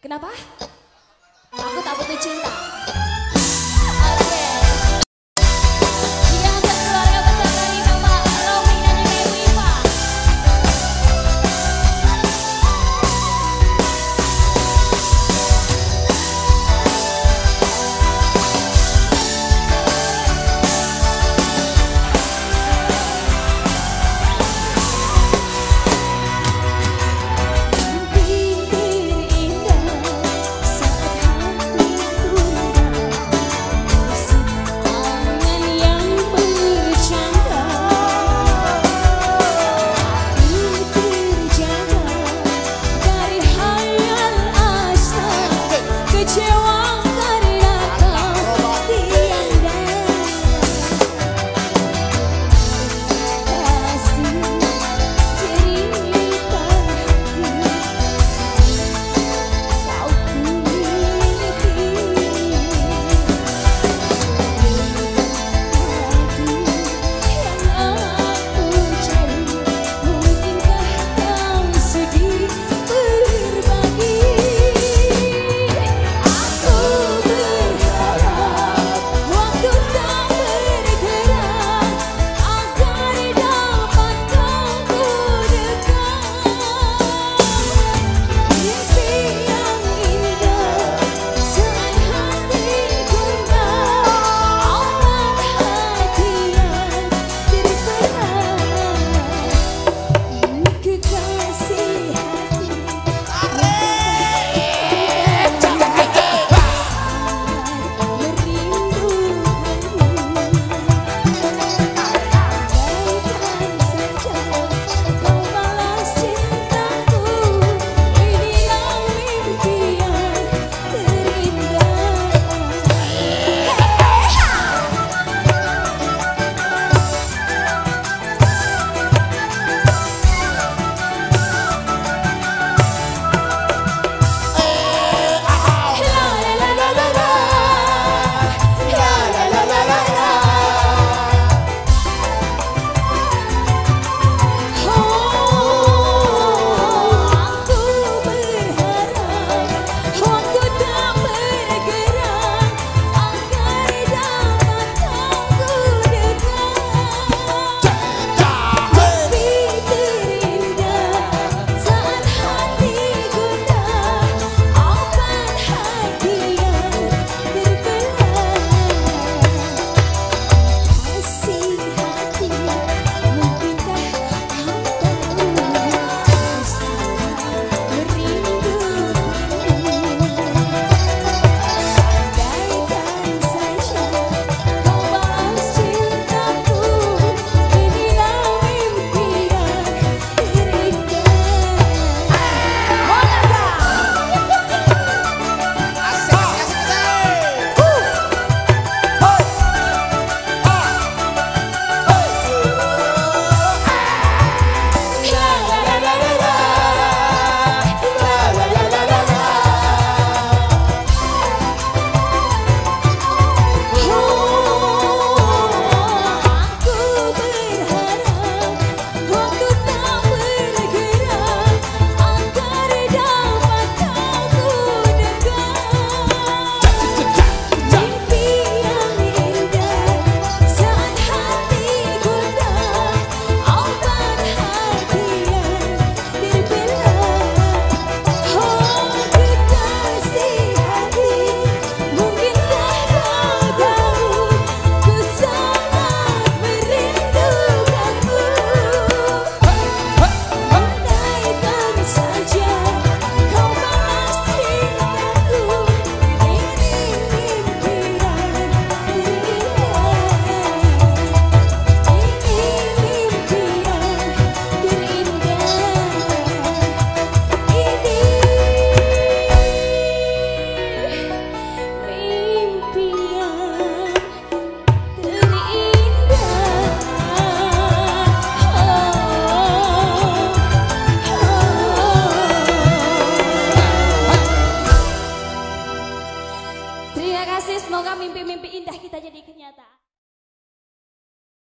Kenapa? Aku tak butuh cinta.